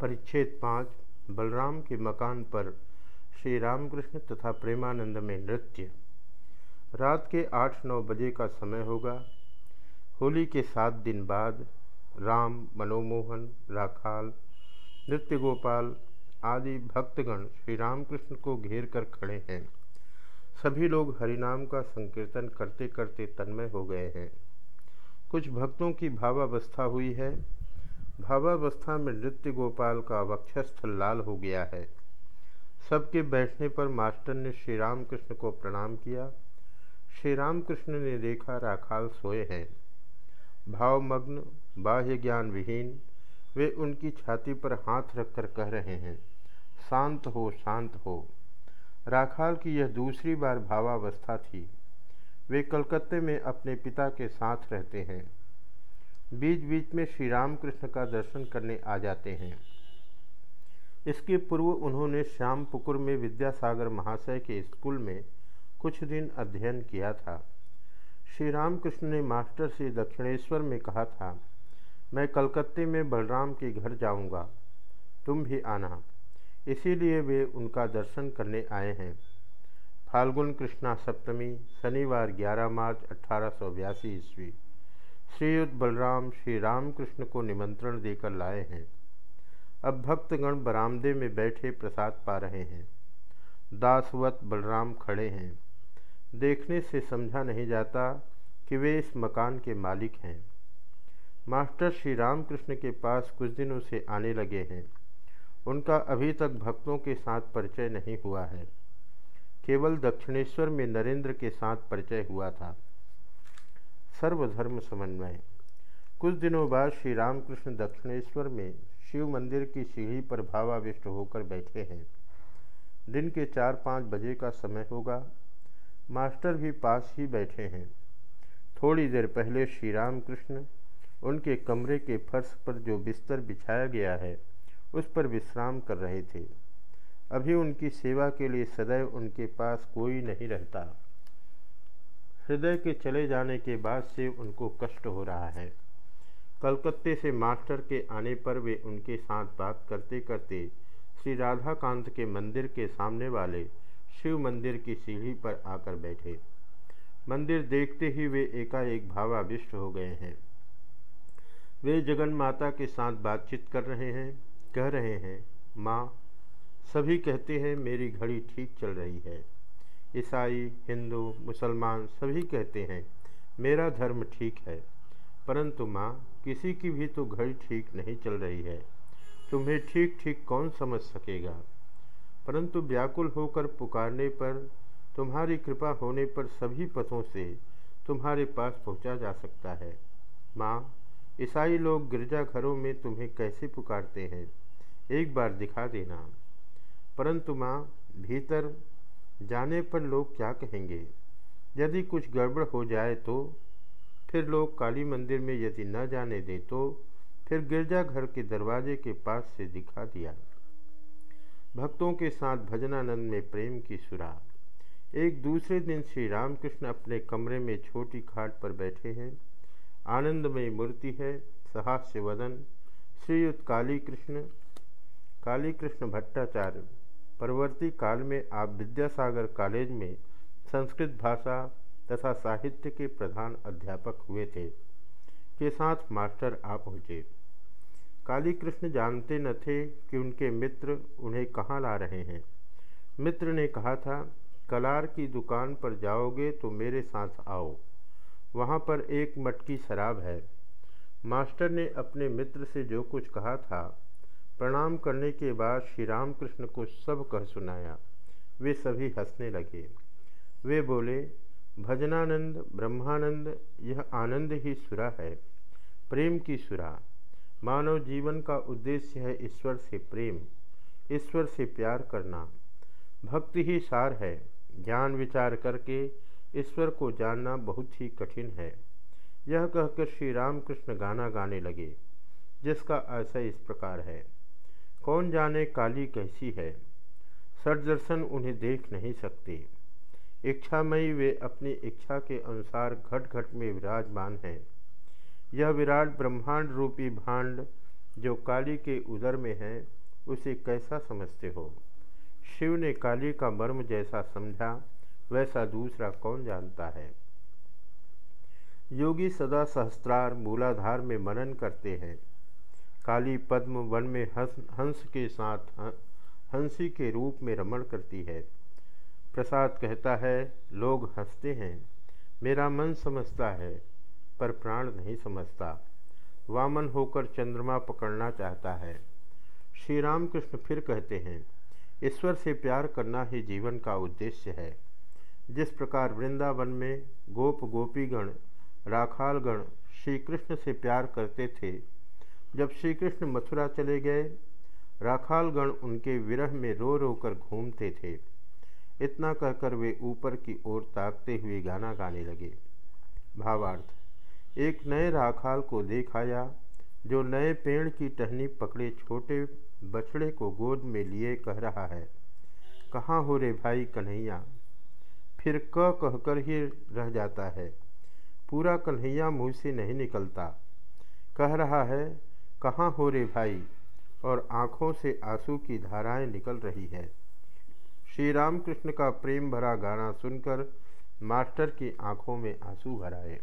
परिच्छेद पाँच, बलराम के मकान पर श्री रामकृष्ण तथा प्रेमानंद में नृत्य। रात के आठ नौ बजे का समय होगा। होली के सात दिन बाद राम, मनोमोहन, राखाल नृत्य गोपाल आदि भक्तगण श्री रामकृष्ण को घेर कर खड़े हैं। सभी लोग हरिनाम का संकीर्तन करते करते तन्मय हो गए हैं। कुछ भक्तों की भावावस्था हुई है। भावावस्था में नृत्य गोपाल का वक्षस्थल लाल हो गया है। सबके बैठने पर मास्टर ने श्री राम कृष्ण को प्रणाम किया। श्री राम कृष्ण ने देखा राखाल सोए हैं। भावमग्न, बाह्य ज्ञान विहीन वे उनकी छाती पर हाथ रखकर कह रहे हैं, शांत हो शांत हो। राखाल की यह दूसरी बार भावावस्था थी। वे कलकत्ते में अपने पिता के साथ रहते हैं। बीच बीच में श्री राम कृष्ण का दर्शन करने आ जाते हैं। इसके पूर्व उन्होंने श्याम पुकुर में विद्यासागर महाशय के स्कूल में कुछ दिन अध्ययन किया था। श्री राम कृष्ण ने मास्टर से दक्षिणेश्वर में कहा था मैं कलकत्ते में बलराम के घर जाऊँगा, तुम भी आना। इसीलिए वे उनका दर्शन करने आए हैं। फाल्गुन कृष्णा सप्तमी शनिवार 11 मार्च अठारह ईस्वी। श्रीयुद्ध बलराम श्री रामकृष्ण को निमंत्रण देकर लाए हैं। अब भक्तगण बरामदे में बैठे प्रसाद पा रहे हैं। दासवत बलराम खड़े हैं। देखने से समझा नहीं जाता कि वे इस मकान के मालिक हैं। मास्टर श्री रामकृष्ण के पास कुछ दिनों से आने लगे हैं। उनका अभी तक भक्तों के साथ परिचय नहीं हुआ है। केवल दक्षिणेश्वर में नरेंद्र के साथ परिचय हुआ था। सर्वधर्म समन्वय। कुछ दिनों बाद श्री रामकृष्ण दक्षिणेश्वर में शिव मंदिर की सीढ़ी पर भावाविष्ट होकर बैठे हैं। दिन के चार पाँच बजे का समय होगा। मास्टर भी पास ही बैठे हैं। थोड़ी देर पहले श्री रामकृष्ण उनके कमरे के फर्श पर जो बिस्तर बिछाया गया है, उस पर विश्राम कर रहे थे। अभी उनकी सेवा के लिए सदैव उनके पास कोई नहीं रहता। हृदय के चले जाने के बाद से उनको कष्ट हो रहा है। कलकत्ते से मास्टर के आने पर वे उनके साथ बात करते करते श्री राधाकांत के मंदिर के सामने वाले शिव मंदिर की सीढ़ी पर आकर बैठे। मंदिर देखते ही वे एकाएक भावाविष्ट हो गए हैं। वे जगन माता के साथ बातचीत कर रहे हैं, कह रहे हैं, माँ, सभी कहते हैं मेरी घड़ी ठीक चल रही है। ईसाई, हिंदू, मुसलमान सभी कहते हैं, मेरा धर्म ठीक है, परंतु माँ, किसी की भी तो घड़ी ठीक नहीं चल रही है। तुम्हें ठीक ठीक कौन समझ सकेगा? परंतु व्याकुल होकर पुकारने पर, तुम्हारी कृपा होने पर सभी पथों से तुम्हारे पास पहुँचा जा सकता है। माँ, ईसाई लोग गिरजाघरों में तुम्हें कैसे पुकारते हैं? एक बार दिखा देना। परंतु माँ, भीतर जाने पर लोग क्या कहेंगे? यदि कुछ गड़बड़ हो जाए तो? फिर लोग काली मंदिर में यदि न जाने दें तो? फिर गिरजाघर के दरवाजे के पास से दिखा दिया। भक्तों के साथ भजनानंद में प्रेम की सुरा। एक दूसरे दिन श्री रामकृष्ण अपने कमरे में छोटी खाट पर बैठे हैं। आनंदमयी मूर्ति है, सहास्य वदन। श्रीयुक्त काली कृष्ण काली कृष्ण भट्टाचार्य। परवर्ती काल में आप विद्यासागर कॉलेज में संस्कृत भाषा तथा साहित्य के प्रधान अध्यापक हुए थे। के साथ मास्टर आ पहुँचे। काली कृष्ण जानते न थे कि उनके मित्र उन्हें कहाँ ला रहे हैं। मित्र ने कहा था, कलार की दुकान पर जाओगे तो मेरे साथ आओ। वहाँ पर एक मटकी शराब है। मास्टर ने अपने मित्र से जो कुछ कहा था प्रणाम करने के बाद श्री रामकृष्ण को सब कह सुनाया। वे सभी हंसने लगे। वे बोले, भजनानंद, ब्रह्मानंद, यह आनंद ही सुरा है, प्रेम की सुरा। मानव जीवन का उद्देश्य है ईश्वर से प्रेम, ईश्वर से प्यार करना। भक्ति ही सार है। ज्ञान विचार करके ईश्वर को जानना बहुत ही कठिन है। यह कहकर श्री रामकृष्ण गाना गाने लगे, जिसका आशय इस प्रकार है। कौन जाने काली कैसी है? सदर्शन उन्हें देख नहीं सकते। इच्छामयी वे अपनी इच्छा के अनुसार घट घट में विराजमान हैं। यह विराट ब्रह्मांड रूपी भांड जो काली के उदर में है, उसे कैसा समझते हो? शिव ने काली का मर्म जैसा समझा, वैसा दूसरा कौन जानता है? योगी सदा सहस्त्रार मूलाधार में मनन करते हैं। काली पद्म वन में हंस हंस के साथ हँसी के रूप में रमण करती है। प्रसाद कहता है, लोग हँसते हैं। मेरा मन समझता है, पर प्राण नहीं समझता। वामन होकर चंद्रमा पकड़ना चाहता है। श्री राम कृष्ण फिर कहते हैं, ईश्वर से प्यार करना ही जीवन का उद्देश्य है। जिस प्रकार वृंदावन में गोप गोपीगण, राखालगण श्री कृष्ण से प्यार करते थे जब श्री कृष्ण मथुरा चले गए, राखालगण उनके विरह में रो रो कर घूमते थे। इतना कहकर वे ऊपर की ओर ताकते हुए गाना गाने लगे। भावार्थ, एक नए राखाल को देख आया, जो नए पेड़ की टहनी पकड़े छोटे बछड़े को गोद में लिए कह रहा है, कहाँ हो रे भाई कन्हैया? फिर क कहकर ही रह जाता है, पूरा कन्हैया मुँह से नहीं निकलता। कह रहा है कहाँ हो रे भाई? और आँखों से आँसू की धाराएँ निकल रही है। श्री रामकृष्ण का प्रेम भरा गाना सुनकर मास्टर की आँखों में आँसू भराए